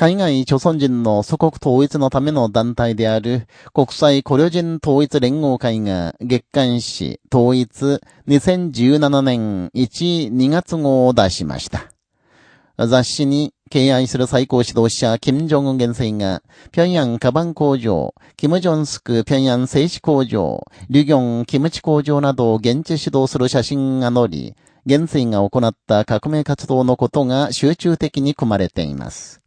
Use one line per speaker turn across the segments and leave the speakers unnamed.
海外朝鮮人の祖国統一のための団体である国際コリョ人統一連合会が月刊誌統一2017年1、2月号を出しました。雑誌に敬愛する最高指導者、金正恩元帥が、平壌カバン工場、キム・ジョンスク平壌製紙工場、リュギョンキムチ工場などを現地指導する写真が載り、元帥が行った革命活動のことが集中的に組まれています。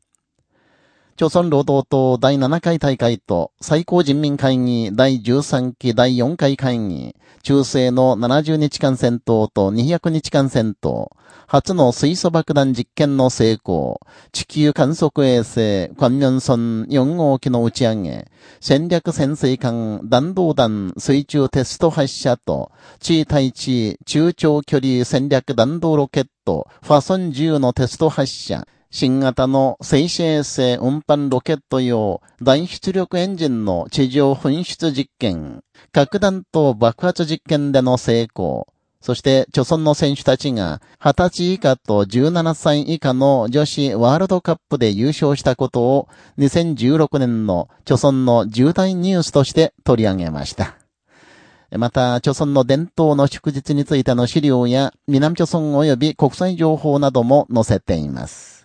朝鮮労働党第7回大会と最高人民会議第13期第4回会議、中世の70日間戦闘と200日間戦闘、初の水素爆弾実験の成功、地球観測衛星、クァンミョンソン4号機の打ち上げ、戦略潜水艦弾道弾水中テスト発射と、地対地中長距離戦略弾道ロケット、ファソン10のテスト発射、新型の静止衛星運搬ロケット用大出力エンジンの地上噴出実験、核弾頭爆発実験での成功、そして、著村の選手たちが、20歳以下と17歳以下の女子ワールドカップで優勝したことを、2016年の著村の重大ニュースとして取り上げました。また、著村の伝統の祝日についての資料や、南朝村及び国際情報なども載せています。